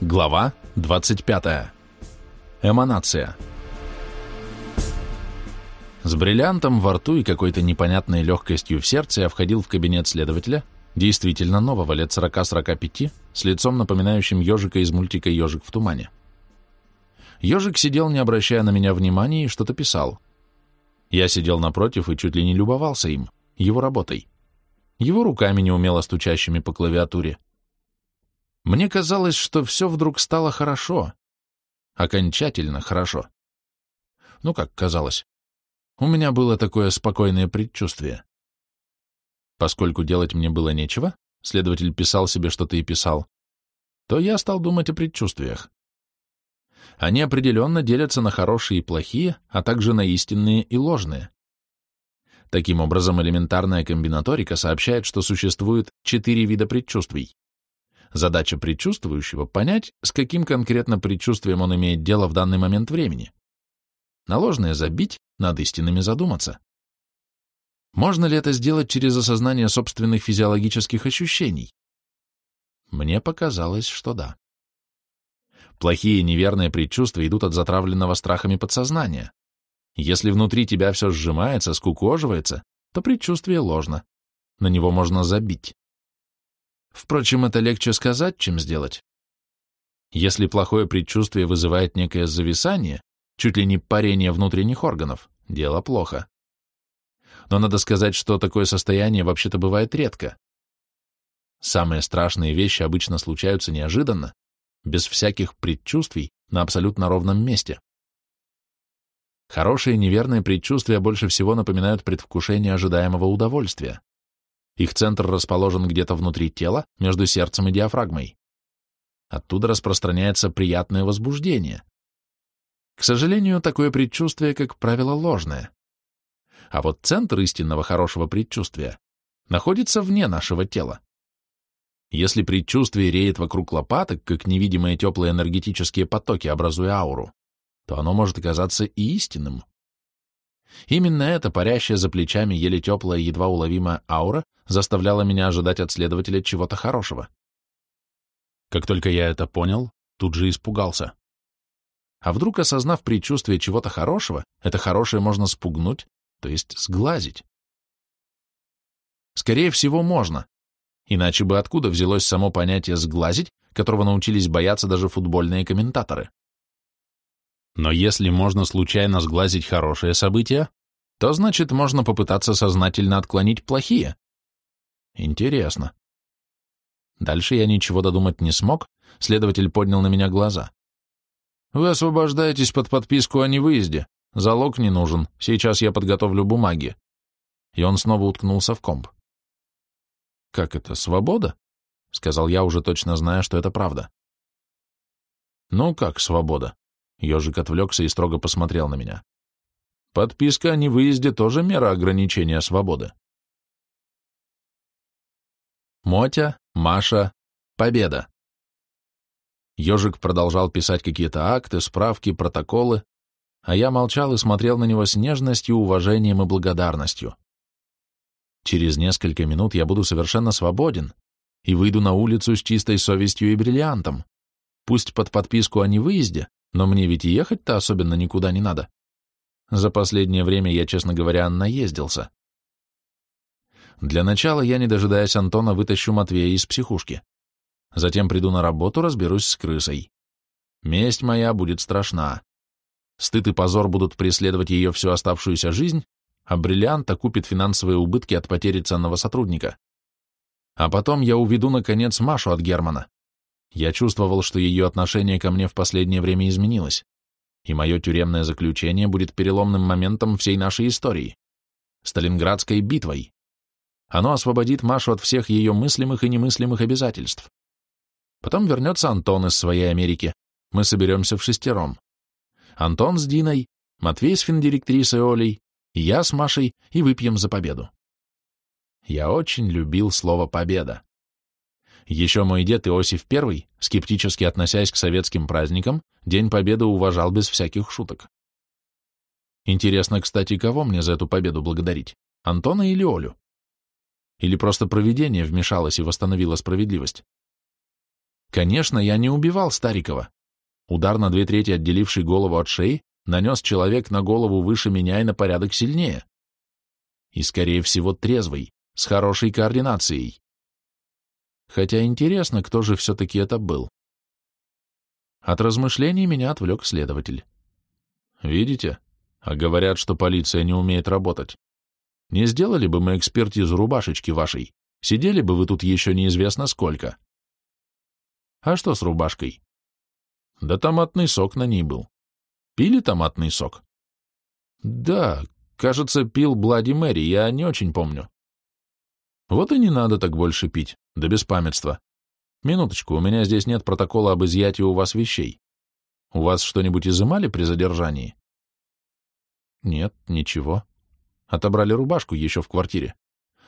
Глава 25. Эманация. С бриллиантом во рту и какой-то непонятной легкостью в сердце я входил в кабинет следователя, действительно нового, лет 40-45, с лицом, напоминающим ежика из мультика «Ежик в тумане». Ежик сидел, не обращая на меня внимания, и что-то писал. Я сидел напротив и чуть ли не любовался им, его работой, его руками неумело стучащими по клавиатуре, мне казалось, что все вдруг стало хорошо. Окончательно хорошо. Ну, как казалось. У меня было такое спокойное предчувствие. Поскольку делать мне было нечего, следователь писал себе что-то и писал, то я стал думать о предчувствиях. Они определенно делятся на хорошие и плохие, а также на истинные и ложные. Таким образом, элементарная комбинаторика сообщает, что существует четыре вида предчувствий. Задача предчувствующего — понять, с каким конкретно предчувствием он имеет дело в данный момент времени. На ложное забить, над истинными задуматься. Можно ли это сделать через осознание собственных физиологических ощущений? Мне показалось, что да. Плохие неверные предчувствия идут от затравленного страхами подсознания. Если внутри тебя все сжимается, скукоживается, то предчувствие ложно. На него можно забить. Впрочем, это легче сказать, чем сделать. Если плохое предчувствие вызывает некое зависание, чуть ли не парение внутренних органов, дело плохо. Но надо сказать, что такое состояние вообще-то бывает редко. Самые страшные вещи обычно случаются неожиданно, без всяких предчувствий, на абсолютно ровном месте. Хорошие неверные предчувствия больше всего напоминают предвкушение ожидаемого удовольствия. Их центр расположен где-то внутри тела, между сердцем и диафрагмой. Оттуда распространяется приятное возбуждение. К сожалению, такое предчувствие, как правило, ложное. А вот центр истинного хорошего предчувствия находится вне нашего тела. Если предчувствие реет вокруг лопаток, как невидимые теплые энергетические потоки, образуя ауру, то оно может оказаться и истинным. Именно эта парящая за плечами еле теплая, едва уловимая аура заставляла меня ожидать от следователя чего-то хорошего. Как только я это понял, тут же испугался. А вдруг, осознав предчувствие чего-то хорошего, это хорошее можно спугнуть, то есть сглазить? Скорее всего, можно. Иначе бы откуда взялось само понятие «сглазить», которого научились бояться даже футбольные комментаторы? Но если можно случайно сглазить хорошие события, то значит можно попытаться сознательно отклонить плохие. Интересно. Дальше я ничего додумать не смог, следователь поднял на меня глаза. Вы освобождаетесь под подписку о невыезде. Залог не нужен, сейчас я подготовлю бумаги. И он снова уткнулся в комп. Как это, свобода? Сказал я, уже точно зная, что это правда. Ну как свобода? Ежик отвлекся и строго посмотрел на меня. Подписка о невыезде тоже мера ограничения свободы. Мотя, Маша, Победа. Ежик продолжал писать какие-то акты, справки, протоколы, а я молчал и смотрел на него с нежностью, уважением и благодарностью. Через несколько минут я буду совершенно свободен и выйду на улицу с чистой совестью и бриллиантом. Пусть под подписку о невыезде, но мне ведь и ехать-то особенно никуда не надо. За последнее время я, честно говоря, наездился. Для начала я, не дожидаясь Антона, вытащу Матвея из психушки. Затем приду на работу, разберусь с крысой. Месть моя будет страшна. Стыд и позор будут преследовать ее всю оставшуюся жизнь, а бриллиант окупит финансовые убытки от потери ценного сотрудника. А потом я уведу, наконец, Машу от Германа. Я чувствовал, что ее отношение ко мне в последнее время изменилось, и мое тюремное заключение будет переломным моментом всей нашей истории, Сталинградской битвой. Оно освободит Машу от всех ее мыслимых и немыслимых обязательств. Потом вернется Антон из своей Америки. Мы соберемся в шестером. Антон с Диной, Матвей с финдиректрисой Олей, я с Машей, и выпьем за победу. Я очень любил слово «победа». Еще мой дед Иосиф I, скептически относясь к советским праздникам, День Победы уважал без всяких шуток. Интересно, кстати, кого мне за эту победу благодарить? Антона или Олю? Или просто провидение вмешалось и восстановило справедливость? Конечно, я не убивал Старикова. Удар на две трети, отделивший голову от шеи, нанес человек на голову выше меня и на порядок сильнее. И, скорее всего, трезвый, с хорошей координацией. Хотя интересно, кто же все-таки это был. От размышлений меня отвлек следователь. Видите? А говорят, что полиция не умеет работать. Не сделали бы мы экспертизу рубашечки вашей, сидели бы вы тут еще неизвестно сколько. А что с рубашкой? Да томатный сок на ней был. Пили томатный сок? Да, кажется, пил Блади Мэри, я не очень помню. Вот и не надо так больше пить, да без памятства. Минуточку, у меня здесь нет протокола об изъятии у вас вещей. У вас что-нибудь изымали при задержании? Нет, ничего. Отобрали рубашку еще в квартире.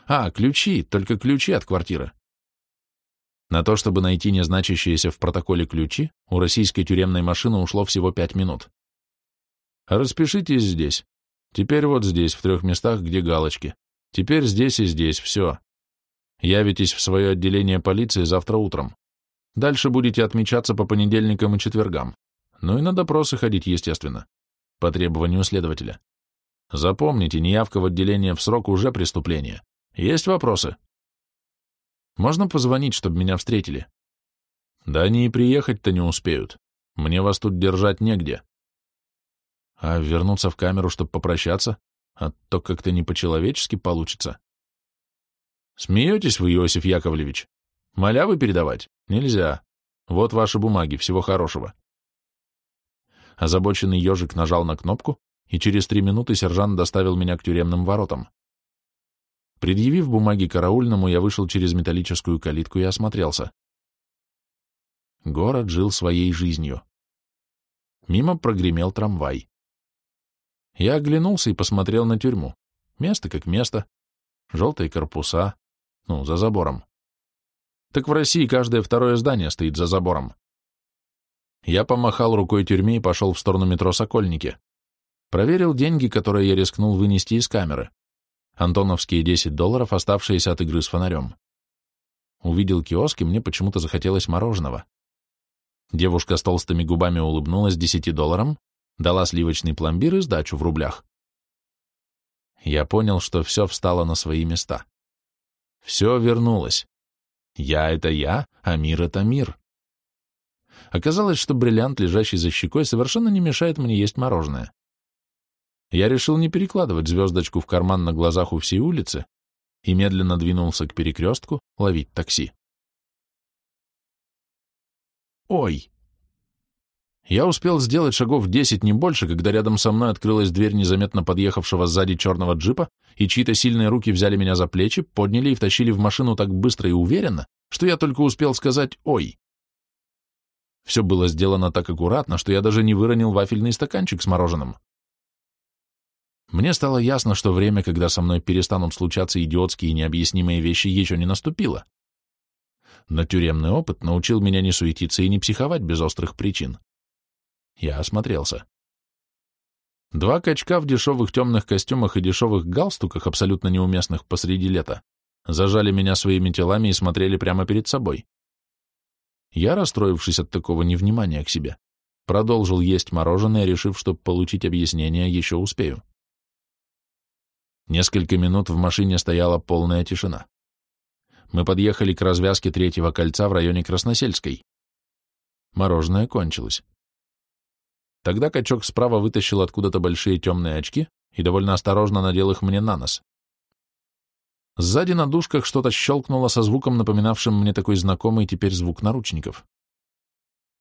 А, ключи, только ключи от квартиры. На то, чтобы найти незначащиеся в протоколе ключи, у российской тюремной машины ушло всего пять минут. Распишитесь здесь. Теперь вот здесь, в трех местах, где галочки. Теперь здесь и здесь, все. Явитесь в свое отделение полиции завтра утром. Дальше будете отмечаться по понедельникам и четвергам. Ну и на допросы ходить, естественно. По требованию следователя. Запомните, неявка в отделение в срок уже преступление. Есть вопросы? Можно позвонить, чтобы меня встретили? Да они и приехать-то не успеют. Мне вас тут держать негде. А вернуться в камеру, чтобы попрощаться? А то как-то не по-человечески получится. Смеетесь вы, Иосиф Яковлевич? Малявы передавать? Нельзя. Вот ваши бумаги, всего хорошего. Озабоченный ежик нажал на кнопку, и через три минуты сержант доставил меня к тюремным воротам. Предъявив бумаги караульному, я вышел через металлическую калитку и осмотрелся. Город жил своей жизнью. Мимо прогремел трамвай. Я оглянулся и посмотрел на тюрьму. Место как место. Желтые корпуса, ну, за забором. Так в России каждое второе здание стоит за забором. Я помахал рукой тюрьме и пошел в сторону метро Сокольники. Проверил деньги, которые я рискнул вынести из камеры. Антоновские 10 долларов, оставшиеся от игры с фонарем. Увидел киоск, и мне почему-то захотелось мороженого. Девушка с толстыми губами улыбнулась 10 долларам, дала сливочный пломбир и сдачу в рублях. Я понял, что все встало на свои места. Все вернулось. Я — это я, а мир — это мир. Оказалось, что бриллиант, лежащий за щекой, совершенно не мешает мне есть мороженое. Я решил не перекладывать звездочку в карман на глазах у всей улицы и медленно двинулся к перекрестку ловить такси. Ой! Я успел сделать шагов десять, не больше, когда рядом со мной открылась дверь незаметно подъехавшего сзади черного джипа, и чьи-то сильные руки взяли меня за плечи, подняли и втащили в машину так быстро и уверенно, что я только успел сказать «Ой!». Все было сделано так аккуратно, что я даже не выронил вафельный стаканчик с мороженым. Мне стало ясно, что время, когда со мной перестанут случаться идиотские и необъяснимые вещи, еще не наступило. Но тюремный опыт научил меня не суетиться и не психовать без острых причин. Я осмотрелся. Два качка в дешевых темных костюмах и дешевых галстуках, абсолютно неуместных посреди лета, зажали меня своими телами и смотрели прямо перед собой. Я, расстроившись от такого невнимания к себе, продолжил есть мороженое, решив, что получить объяснение еще успею. Несколько минут в машине стояла полная тишина. Мы подъехали к развязке третьего кольца в районе Красносельской. Мороженое кончилось. Тогда качок справа вытащил откуда-то большие темные очки и довольно осторожно надел их мне на нос. Сзади на дужках что-то щелкнуло со звуком, напоминавшим мне такой знакомый теперь звук наручников.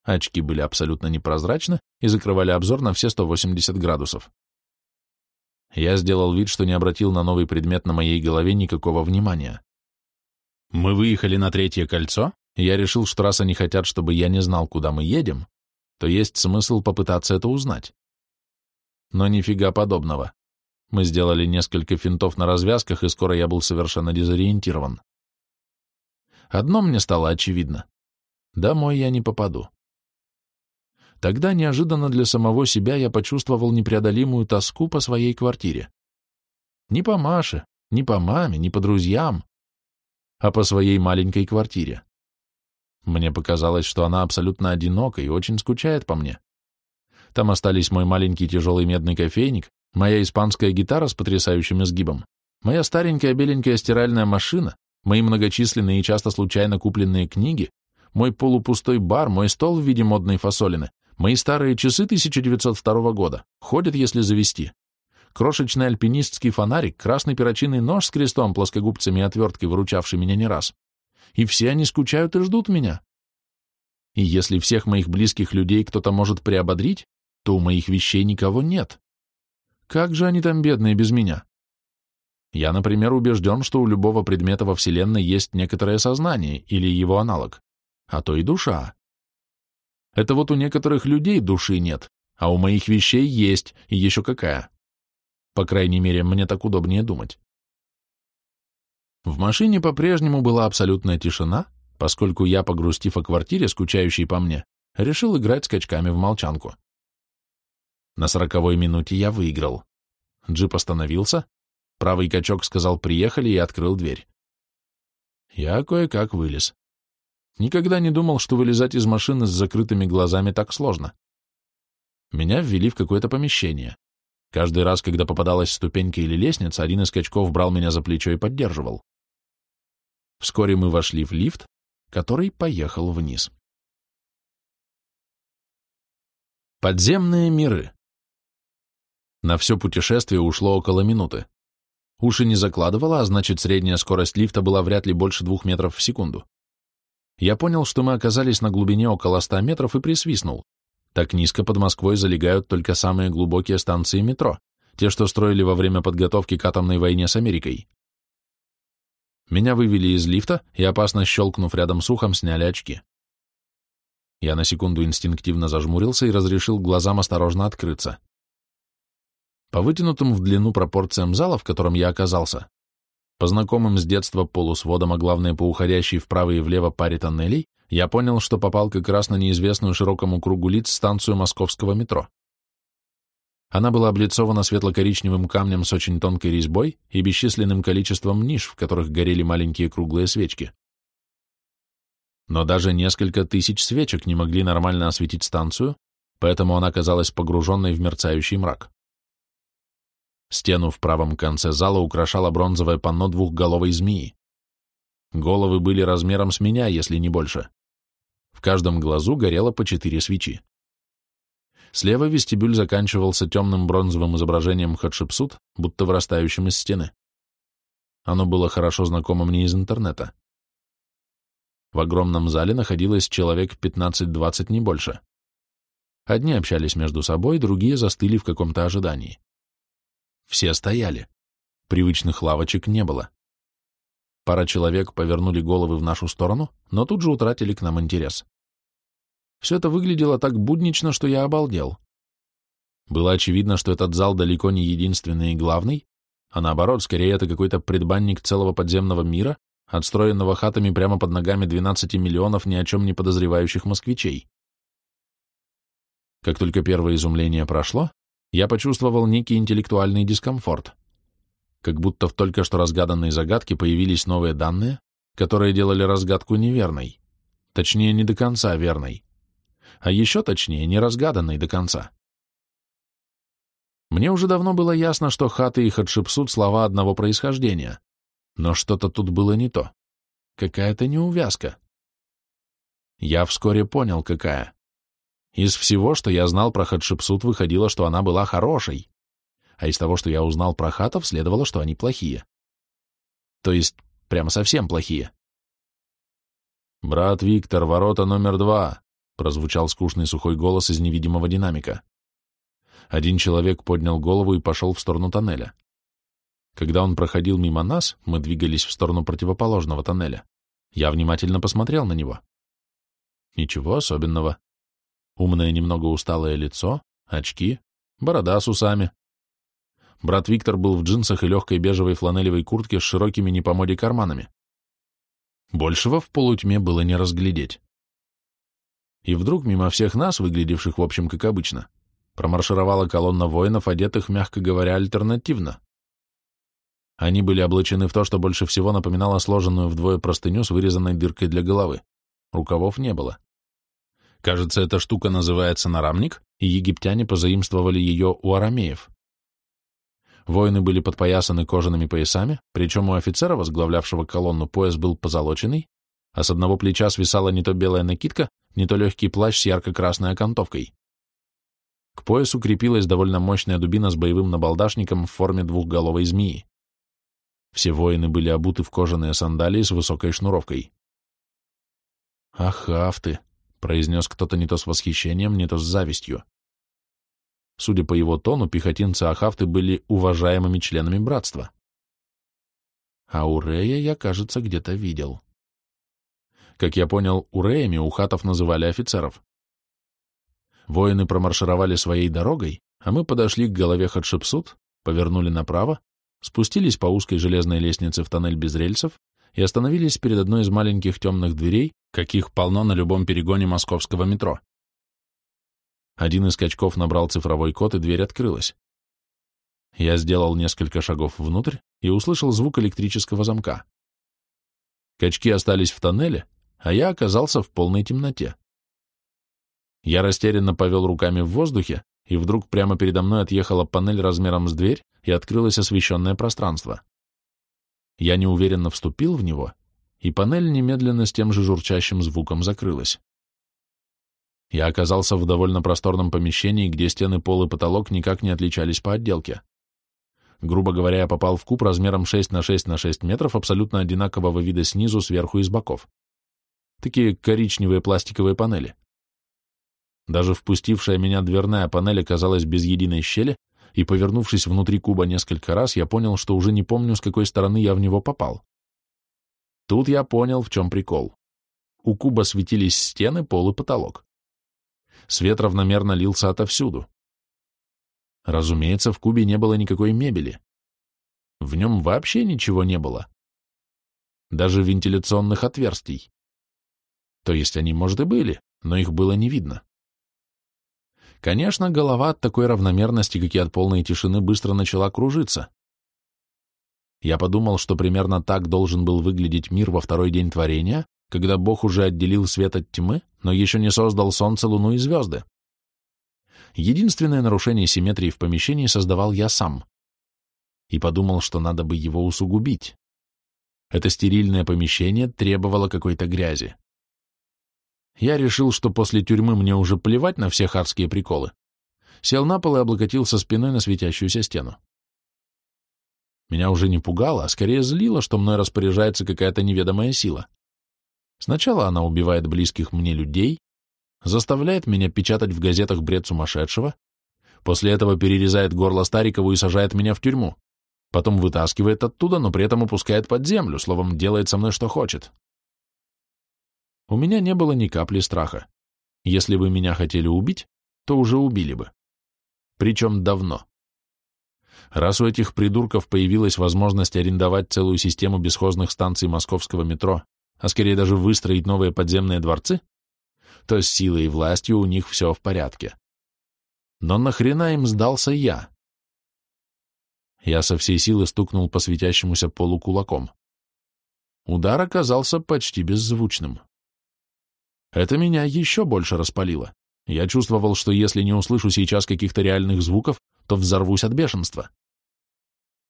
Очки были абсолютно непрозрачны и закрывали обзор на все 180 градусов. Я сделал вид, что не обратил на новый предмет на моей голове никакого внимания. Мы выехали на третье кольцо, и я решил, что раз они хотят, чтобы я не знал, куда мы едем, то есть смысл попытаться это узнать. Но нифига подобного. Мы сделали несколько финтов на развязках, и скоро я был совершенно дезориентирован. Одно мне стало очевидно. Домой я не попаду. Тогда неожиданно для самого себя я почувствовал непреодолимую тоску по своей квартире. Не по Маше, не по маме, не по друзьям, а по своей маленькой квартире. Мне показалось, что она абсолютно одинока и очень скучает по мне. Там остались мой маленький тяжелый медный кофейник, моя испанская гитара с потрясающим изгибом, моя старенькая беленькая стиральная машина, мои многочисленные и часто случайно купленные книги, мой полупустой бар, мой стол в виде модной фасолины, мои старые часы 1902 года, ходят, если завести, крошечный альпинистский фонарик, красный перочинный нож с крестом, плоскогубцами и отверткой, выручавший меня не раз. И все они скучают и ждут меня. И если всех моих близких людей кто-то может приободрить, то у моих вещей никого нет. Как же они там бедные без меня? Я, например, убежден, что у любого предмета во Вселенной есть некоторое сознание или его аналог, а то и душа. Это вот у некоторых людей души нет, а у моих вещей есть, и еще какая. По крайней мере, мне так удобнее думать. В машине по-прежнему была абсолютная тишина, поскольку я, погрустив о квартире, скучающей по мне, решил играть скачками в молчанку. На сороковой минуте я выиграл. Джип остановился, правый качок сказал «приехали» и открыл дверь. Я кое-как вылез. Никогда не думал, что вылезать из машины с закрытыми глазами так сложно. Меня ввели в какое-то помещение. Каждый раз, когда попадалась ступенька или лестница, один из качков брал меня за плечо и поддерживал. Вскоре мы вошли в лифт, который поехал вниз. Подземные миры. На все путешествие ушло около минуты. Уши не закладывало, а значит, средняя скорость лифта была вряд ли больше двух метров в секунду. Я понял, что мы оказались на глубине около ста метров и присвистнул. Так низко под Москвой залегают только самые глубокие станции метро, те, что строили во время подготовки к атомной войне с Америкой. Меня вывели из лифта и, опасно щелкнув рядом с ухом, сняли очки. Я на секунду инстинктивно зажмурился и разрешил глазам осторожно открыться. По вытянутым в длину пропорциям зала, в котором я оказался, по знакомым с детства полусводам, а главное по уходящей вправо и влево паре тоннелей, я понял, что попал как раз на неизвестную широкому кругу лиц станцию московского метро. Она была облицована светло-коричневым камнем с очень тонкой резьбой и бесчисленным количеством ниш, в которых горели маленькие круглые свечки. Но даже несколько тысяч свечек не могли нормально осветить станцию, поэтому она казалась погруженной в мерцающий мрак. Стену в правом конце зала украшало бронзовое панно двухголовой змеи. Головы были размером с меня, если не больше. В каждом глазу горело по четыре свечи. Слева вестибюль заканчивался темным бронзовым изображением Хатшепсут, будто вырастающим из стены. Оно было хорошо знакомо мне из интернета. В огромном зале находилось человек 15-20, не больше. Одни общались между собой, другие застыли в каком-то ожидании. Все стояли. Привычных лавочек не было. Пара человек повернули головы в нашу сторону, но тут же утратили к нам интерес. Все это выглядело так буднично, что я обалдел. Было очевидно, что этот зал далеко не единственный и главный, а наоборот, скорее это какой-то предбанник целого подземного мира, отстроенного хатами прямо под ногами 12 миллионов ни о чем не подозревающих москвичей. Как только первое изумление прошло, я почувствовал некий интеллектуальный дискомфорт. Как будто в только что разгаданной загадке появились новые данные, которые делали разгадку неверной. Точнее, не до конца верной. А еще точнее, не разгаданной до конца. Мне уже давно было ясно, что хаты и Хатшепсут слова одного происхождения. Но что-то тут было не то. Какая-то неувязка. Я вскоре понял, какая. Из всего, что я знал про Хатшепсут, выходило, что она была хорошей, а из того, что я узнал про хатов, следовало, что они плохие. То есть, прямо совсем плохие. «Брат Виктор, ворота номер два», — прозвучал скучный сухой голос из невидимого динамика. Один человек поднял голову и пошел в сторону тоннеля. Когда он проходил мимо нас, мы двигались в сторону противоположного тоннеля. Я внимательно посмотрел на него. Ничего особенного. Умное, немного усталое лицо, очки, борода с усами. Брат Виктор был в джинсах и легкой бежевой фланелевой куртке с широкими не по моде карманами. Большего в полутьме было не разглядеть. И вдруг мимо всех нас, выглядевших в общем как обычно, промаршировала колонна воинов, одетых, мягко говоря, альтернативно. Они были облачены в то, что больше всего напоминало сложенную вдвое простыню с вырезанной дыркой для головы. рукавов не было. Кажется, эта штука называется нарамник, и египтяне позаимствовали ее у арамеев. Воины были подпоясаны кожаными поясами, причем у офицера, возглавлявшего колонну, пояс был позолоченный, а с одного плеча свисала не то белая накидка, не то легкий плащ с ярко-красной окантовкой. К поясу крепилась довольно мощная дубина с боевым набалдашником в форме двухголовой змеи. Все воины были обуты в кожаные сандалии с высокой шнуровкой. «Ах, афты!» — произнес кто-то не то с восхищением, не то с завистью. Судя по его тону, пехотинцы Ахавты были уважаемыми членами братства. А Урея я, кажется, где-то видел. Как я понял, Уреями ухатов называли офицеров. Воины промаршировали своей дорогой, а мы подошли к голове Хатшепсут, повернули направо, спустились по узкой железной лестнице в тоннель без рельсов и остановились перед одной из маленьких темных дверей, каких полно на любом перегоне московского метро. Один из качков набрал цифровой код, и дверь открылась. Я сделал несколько шагов внутрь и услышал звук электрического замка. Качки остались в тоннеле, а я оказался в полной темноте. Я растерянно повел руками в воздухе, и вдруг прямо передо мной отъехала панель размером с дверь, и открылось освещенное пространство. Я неуверенно вступил в него, и панель немедленно с тем же журчащим звуком закрылась. Я оказался в довольно просторном помещении, где стены, пол и потолок никак не отличались по отделке. Грубо говоря, я попал в куб размером 6 на 6 на 6 метров, абсолютно одинакового вида снизу, сверху и с боков. Такие коричневые пластиковые панели. Даже впустившая меня дверная панель оказалась без единой щели, и, повернувшись внутри куба несколько раз, я понял, что уже не помню, с какой стороны я в него попал. Тут я понял, в чем прикол. У куба светились стены, пол и потолок. Свет равномерно лился отовсюду. Разумеется, в кубе не было никакой мебели. В нем вообще ничего не было. Даже вентиляционных отверстий. То есть они, может, и были, но их было не видно. Конечно, голова от такой равномерности, как и от полной тишины, быстро начала кружиться. Я подумал, что примерно так должен был выглядеть мир во второй день творения, когда Бог уже отделил свет от тьмы, но еще не создал солнце, луну и звезды. Единственное нарушение симметрии в помещении создавал я сам. И подумал, что надо бы его усугубить. Это стерильное помещение требовало какой-то грязи. Я решил, что после тюрьмы мне уже плевать на все хардские приколы. Сел на пол и облокотился спиной на светящуюся стену. Меня уже не пугало, а скорее злило, что мной распоряжается какая-то неведомая сила. Сначала она убивает близких мне людей, заставляет меня печатать в газетах бред сумасшедшего, после этого перерезает горло Старикову и сажает меня в тюрьму, потом вытаскивает оттуда, но при этом опускает под землю, словом, делает со мной что хочет. У меня не было ни капли страха. Если бы меня хотели убить, то уже убили бы. Причем давно. Раз у этих придурков появилась возможность арендовать целую систему бесхозных станций московского метро а скорее даже выстроить новые подземные дворцы, то с силой и властью у них все в порядке. Но нахрена им сдался я? Я со всей силы стукнул по светящемуся полу кулаком. Удар оказался почти беззвучным. Это меня еще больше распалило. Я чувствовал, что если не услышу сейчас каких-то реальных звуков, то взорвусь от бешенства.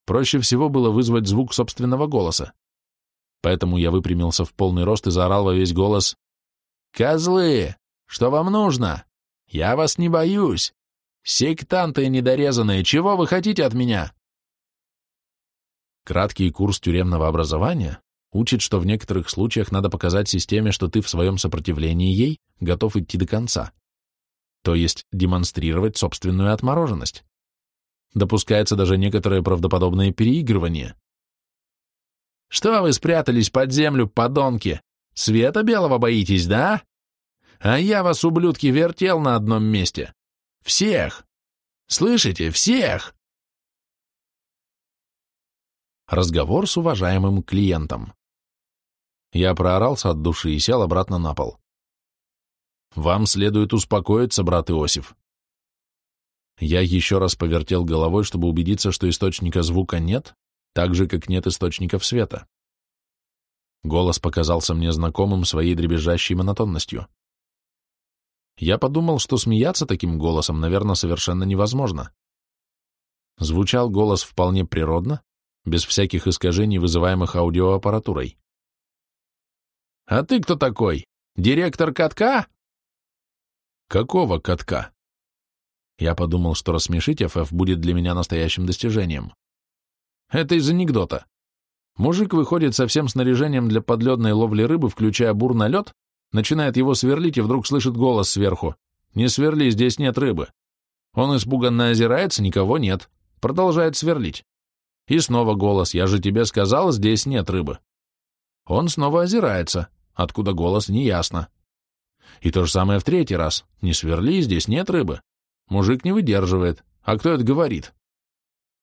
Проще всего было вызвать звук собственного голоса. Поэтому я выпрямился в полный рост и заорал во весь голос. «Козлы! Что вам нужно? Я вас не боюсь! Сектанты недорезанные, чего вы хотите от меня?» Краткий курс тюремного образования учит, что в некоторых случаях надо показать системе, что ты в своем сопротивлении ей готов идти до конца, то есть демонстрировать собственную отмороженность. Допускается даже некоторое правдоподобное переигрывание. Что вы спрятались под землю, подонки? Света белого боитесь, да? А я вас, ублюдки, вертел на одном месте. Всех! Слышите, всех!» Разговор с уважаемым клиентом. Я проорался от души и сел обратно на пол. «Вам следует успокоиться, брат Иосиф». Я еще раз повертел головой, чтобы убедиться, что источника звука нет, так же, как нет источников света. Голос показался мне знакомым своей дребезжащей монотонностью. Я подумал, что смеяться таким голосом, наверное, совершенно невозможно. Звучал голос вполне природно, без всяких искажений, вызываемых аудиоаппаратурой. «А ты кто такой? Директор катка?» «Какого катка?» Я подумал, что рассмешить ФФ будет для меня настоящим достижением. Это из анекдота. Мужик выходит со всем снаряжением для подледной ловли рыбы, включая бур на лед, начинает его сверлить и вдруг слышит голос сверху. «Не сверли, здесь нет рыбы». Он испуганно озирается, никого нет. Продолжает сверлить. И снова голос «Я же тебе сказал, здесь нет рыбы». Он снова озирается. Откуда голос, неясно. И то же самое в третий раз. «Не сверли, здесь нет рыбы». Мужик не выдерживает. А кто это говорит?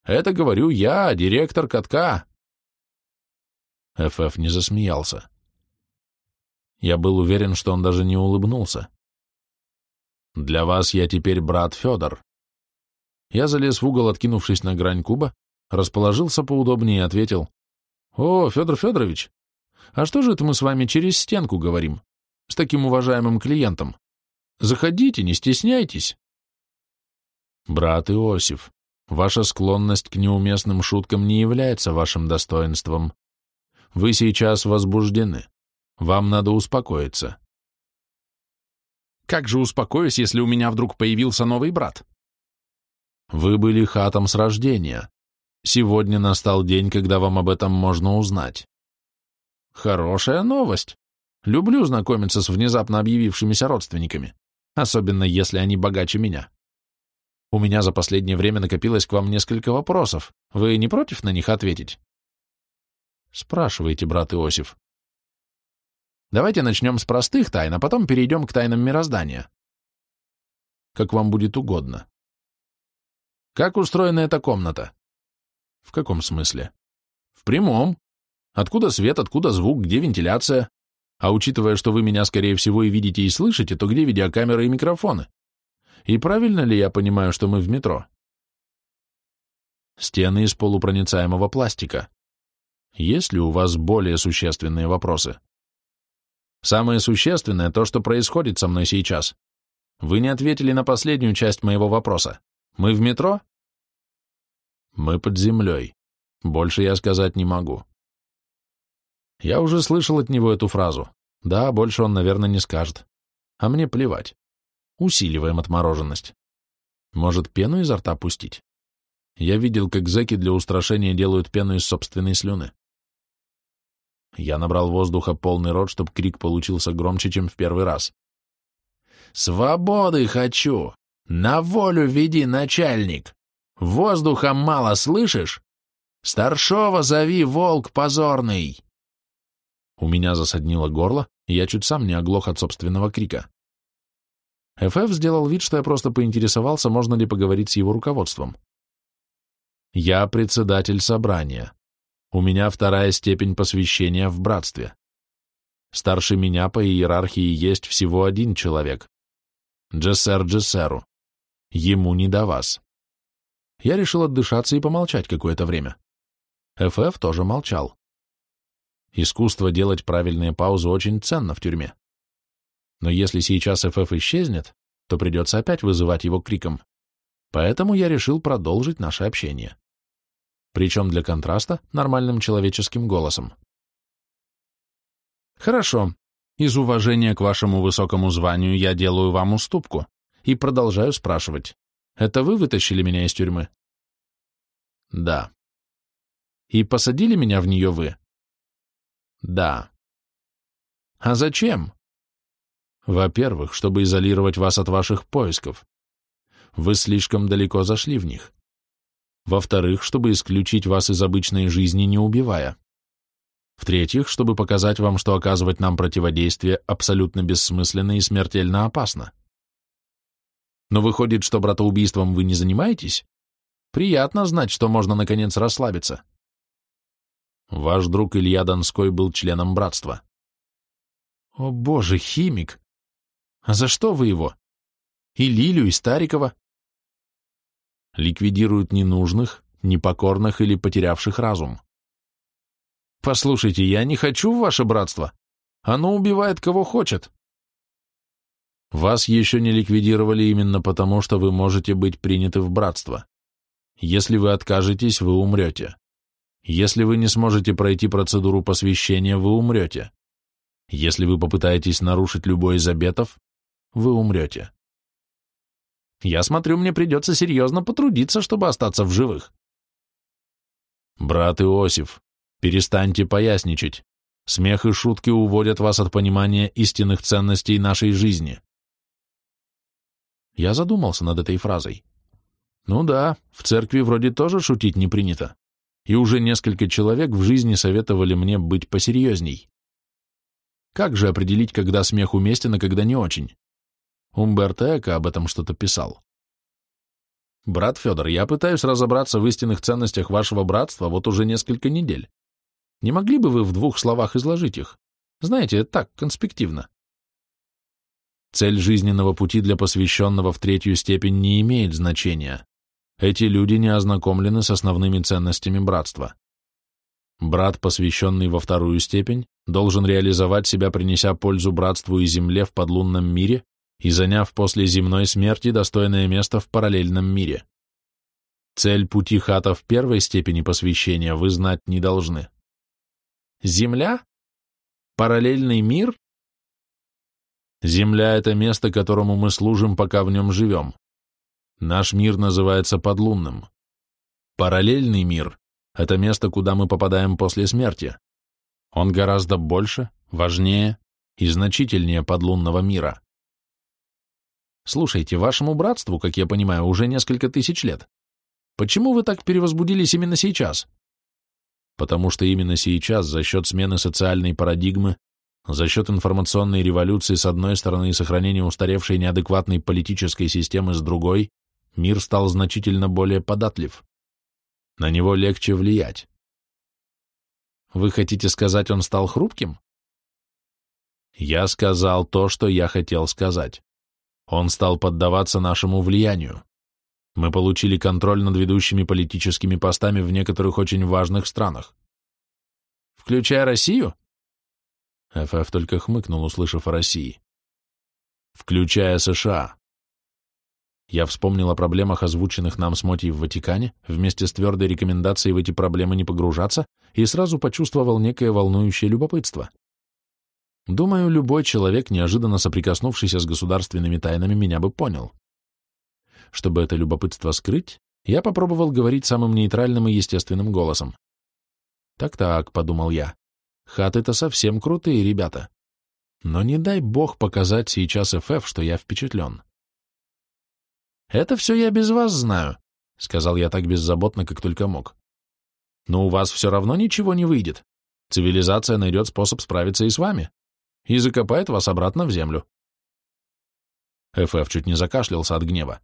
Это говорю я, директор катка. ФФ не засмеялся. Я был уверен, что он даже не улыбнулся. Для вас я теперь брат Федор. Я залез в угол, откинувшись на грань куба, расположился поудобнее и ответил. О, Федор Федорович, а что же это мы с вами через стенку говорим? С таким уважаемым клиентом? Заходите, не стесняйтесь. Брат Иосиф, ваша склонность к неуместным шуткам не является вашим достоинством. Вы сейчас возбуждены. Вам надо успокоиться. Как же успокоюсь, если у меня вдруг появился новый брат? Вы были хатом с рождения. Сегодня настал день, когда вам об этом можно узнать. Хорошая новость. Люблю знакомиться с внезапно объявившимися родственниками, особенно если они богаче меня. У меня за последнее время накопилось к вам несколько вопросов. Вы не против на них ответить? Спрашивайте, брат Иосиф. Давайте начнем с простых тайн, а потом перейдем к тайнам мироздания. Как вам будет угодно. Как устроена эта комната? В каком смысле? В прямом. Откуда свет, откуда звук, где вентиляция? А учитывая, что вы меня, скорее всего, и видите, и слышите, то где видеокамеры и микрофоны? И правильно ли я понимаю, что мы в метро? Стены из полупроницаемого пластика. Есть ли у вас более существенные вопросы? Самое существенное то, что происходит со мной сейчас. Вы не ответили на последнюю часть моего вопроса. Мы в метро? Мы под землей. Больше я сказать не могу. Я уже слышал от него эту фразу. Да, больше он, наверное, не скажет. А мне плевать. Усиливаем отмороженность. Может, пену изо рта пустить? Я видел, как зэки для устрашения делают пену из собственной слюны. Я набрал воздуха полный рот, чтобы крик получился громче, чем в первый раз. «Свободы хочу! На волю веди, начальник! Воздуха мало, слышишь? Старшова зови, волк позорный!» У меня засаднило горло, и я чуть сам не оглох от собственного крика. ФФ сделал вид, что я просто поинтересовался, можно ли поговорить с его руководством. «Я председатель собрания. У меня вторая степень посвящения в братстве. Старше меня по иерархии есть всего один человек. Джессер Джессеру. Ему не до вас». Я решил отдышаться и помолчать какое-то время. ФФ тоже молчал. Искусство делать правильные паузы очень ценно в тюрьме. Но если сейчас ФФ исчезнет, то придется опять вызывать его криком. Поэтому я решил продолжить наше общение. Причем для контраста нормальным человеческим голосом. Хорошо. Из уважения к вашему высокому званию я делаю вам уступку и продолжаю спрашивать. Это вы вытащили меня из тюрьмы? Да. И посадили меня в нее вы? Да. А зачем? Во-первых, чтобы изолировать вас от ваших поисков. Вы слишком далеко зашли в них. Во-вторых, чтобы исключить вас из обычной жизни, не убивая. В-третьих, чтобы показать вам, что оказывать нам противодействие абсолютно бессмысленно и смертельно опасно. Но выходит, что братоубийством вы не занимаетесь? Приятно знать, что можно наконец расслабиться. Ваш друг Илья Донской был членом братства. О боже, химик! А за что вы его? И Лилю, и Старикова? Ликвидируют ненужных, непокорных или потерявших разум. Послушайте, я не хочу в ваше братство. Оно убивает кого хочет. Вас еще не ликвидировали именно потому, что вы можете быть приняты в братство. Если вы откажетесь, вы умрете. Если вы не сможете пройти процедуру посвящения, вы умрете. Если вы попытаетесь нарушить любой из обетов, вы умрете. Я смотрю, мне придется серьезно потрудиться, чтобы остаться в живых. Брат Иосиф, перестаньте поясничать. Смех и шутки уводят вас от понимания истинных ценностей нашей жизни. Я задумался над этой фразой. Ну да, в церкви вроде тоже шутить не принято. И уже несколько человек в жизни советовали мне быть посерьезней. Как же определить, когда смех уместен, а когда не очень? Умберто Эко об этом что-то писал. Брат Федор, я пытаюсь разобраться в истинных ценностях вашего братства вот уже несколько недель. Не могли бы вы в двух словах изложить их? Знаете, так, конспективно. Цель жизненного пути для посвященного в третью степень не имеет значения. Эти люди не ознакомлены с основными ценностями братства. Брат, посвященный во вторую степень, должен реализовать себя, принеся пользу братству и земле в подлунном мире и заняв после земной смерти достойное место в параллельном мире. Цель пути хата в первой степени посвящения вы знать не должны. Земля? Параллельный мир? Земля — это место, которому мы служим, пока в нем живем. Наш мир называется подлунным. Параллельный мир — это место, куда мы попадаем после смерти. Он гораздо больше, важнее и значительнее подлунного мира. Слушайте, вашему братству, как я понимаю, уже несколько тысяч лет. Почему вы так перевозбудились именно сейчас? Потому что именно сейчас, за счет смены социальной парадигмы, за счет информационной революции с одной стороны и сохранения устаревшей неадекватной политической системы с другой, мир стал значительно более податлив. На него легче влиять. Вы хотите сказать, он стал хрупким? Я сказал то, что я хотел сказать. Он стал поддаваться нашему влиянию. Мы получили контроль над ведущими политическими постами в некоторых очень важных странах. Включая Россию? ФФ только хмыкнул, услышав о России. Включая США. Я вспомнил о проблемах, озвученных нам с Мотей в Ватикане, вместе с твердой рекомендацией в эти проблемы не погружаться, и сразу почувствовал некое волнующее любопытство. Думаю, любой человек, неожиданно соприкоснувшийся с государственными тайнами, меня бы понял. Чтобы это любопытство скрыть, я попробовал говорить самым нейтральным и естественным голосом. «Так-так», — подумал я, — «хаты-то совсем крутые ребята. Но не дай бог показать сейчас ФФ, что я впечатлен». «Это все я без вас знаю», — сказал я так беззаботно, как только мог. «Но у вас все равно ничего не выйдет. Цивилизация найдет способ справиться и с вами и закопает вас обратно в землю. ФФ чуть не закашлялся от гнева.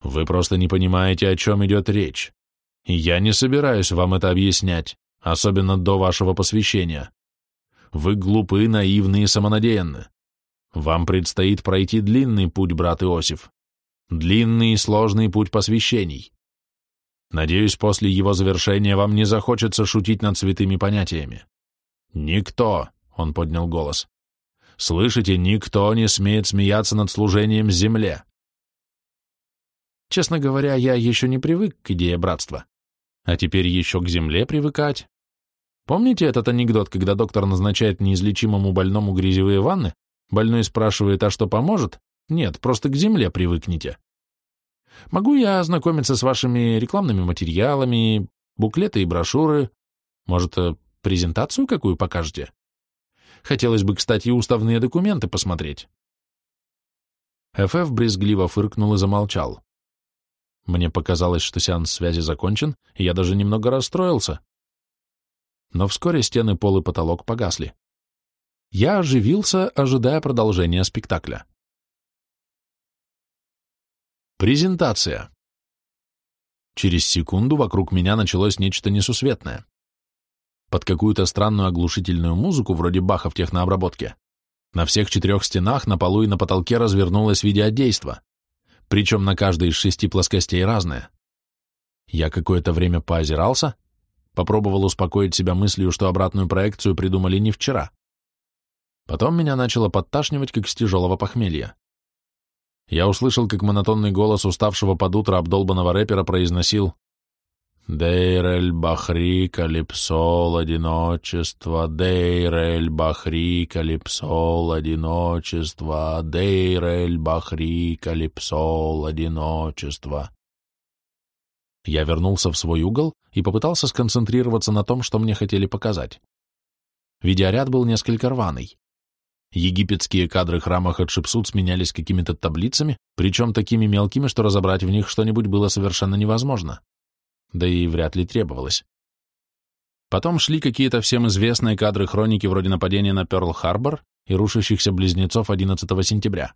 Вы просто не понимаете, о чем идет речь. Я не собираюсь вам это объяснять, особенно до вашего посвящения. Вы глупы, наивны и самонадеянны. Вам предстоит пройти длинный путь, брат Иосиф. Длинный и сложный путь посвящений. Надеюсь, после его завершения вам не захочется шутить над святыми понятиями. Никто, он поднял голос. «Слышите, никто не смеет смеяться над служением земле!» Честно говоря, я еще не привык к идее братства. А теперь еще к земле привыкать. Помните этот анекдот, когда доктор назначает неизлечимому больному грязевые ванны? Больной спрашивает, а что поможет? Нет, просто к земле привыкните. Могу я ознакомиться с вашими рекламными материалами, буклеты и брошюры? Может, э, презентацию какую покажете? Хотелось бы, кстати, уставные документы посмотреть. ФФ брезгливо фыркнул и замолчал. Мне показалось, что сеанс связи закончен, и я даже немного расстроился. Но вскоре стены, пол и потолок погасли. Я оживился, ожидая продолжения спектакля. Презентация. Через секунду вокруг меня началось нечто несусветное под какую-то странную оглушительную музыку, вроде Баха в технообработке. На всех четырех стенах, на полу и на потолке развернулось видеодейство, причем на каждой из шести плоскостей разное. Я какое-то время поозирался, попробовал успокоить себя мыслью, что обратную проекцию придумали не вчера. Потом меня начало подташнивать, как с тяжелого похмелья. Я услышал, как монотонный голос уставшего под утро обдолбанного рэпера произносил Дейрель Бахри Калипсол одиночество, Дейрель Бахри Калипсол одиночество, Дейрель Бахри Калипсол одиночество. Я вернулся в свой угол и попытался сконцентрироваться на том, что мне хотели показать. Видеоряд был несколько рваный. Египетские кадры храма Хатшепсут сменялись какими-то таблицами, причем такими мелкими, что разобрать в них что-нибудь было совершенно невозможно да и вряд ли требовалось. Потом шли какие-то всем известные кадры хроники вроде нападения на Пёрл-Харбор и рушащихся близнецов 11 сентября.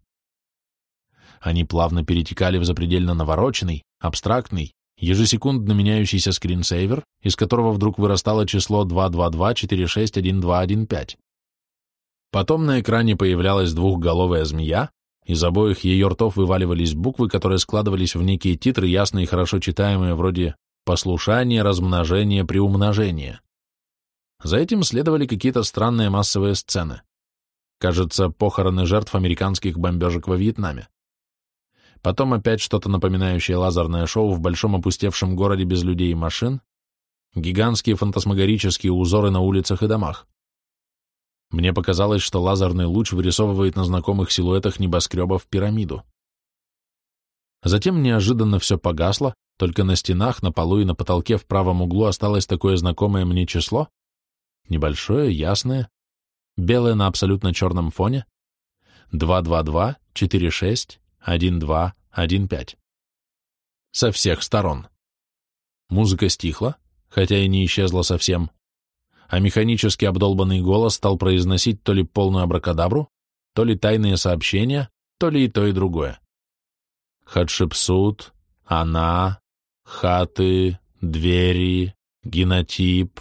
Они плавно перетекали в запредельно навороченный, абстрактный, ежесекундно меняющийся скринсейвер, из которого вдруг вырастало число 222-461215. Потом на экране появлялась двухголовая змея, из обоих ее ртов вываливались буквы, которые складывались в некие титры, ясные и хорошо читаемые, вроде послушание, размножение, приумножение. За этим следовали какие-то странные массовые сцены. Кажется, похороны жертв американских бомбежек во Вьетнаме. Потом опять что-то напоминающее лазерное шоу в большом опустевшем городе без людей и машин, гигантские фантасмагорические узоры на улицах и домах. Мне показалось, что лазерный луч вырисовывает на знакомых силуэтах небоскребов пирамиду. Затем неожиданно все погасло, только на стенах, на полу и на потолке в правом углу осталось такое знакомое мне число, небольшое, ясное, белое на абсолютно черном фоне, 222-46-1215. Со всех сторон. Музыка стихла, хотя и не исчезла совсем, а механически обдолбанный голос стал произносить то ли полную абракадабру, то ли тайные сообщения, то ли и то, и другое. Хатшепсут, она, хаты, двери, генотип,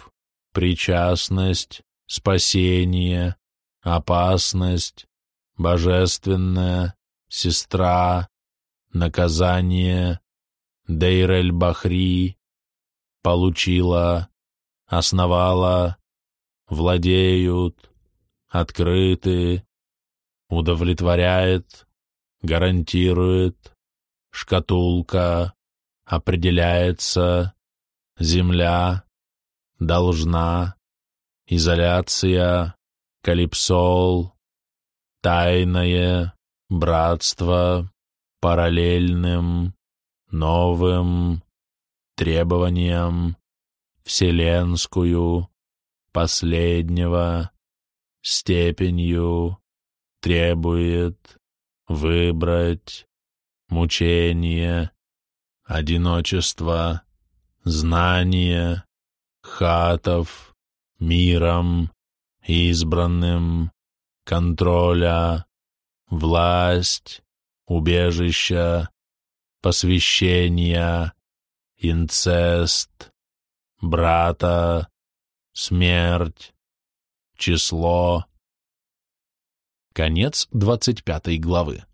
причастность, спасение, опасность, божественная, сестра, наказание, Дейрель-Бахри, получила, основала, владеют, открыты, удовлетворяет, гарантирует, шкатулка, определяется, земля, должна, изоляция, калипсол, тайное, братство, параллельным, новым, требованиям, вселенскую, последнего, степенью, требует, выбрать, мучение, одиночество, знание, хатов, миром, избранным, контроля, власть, убежища, посвящения, инцест, брата, смерть, число. Конец двадцать пятой главы.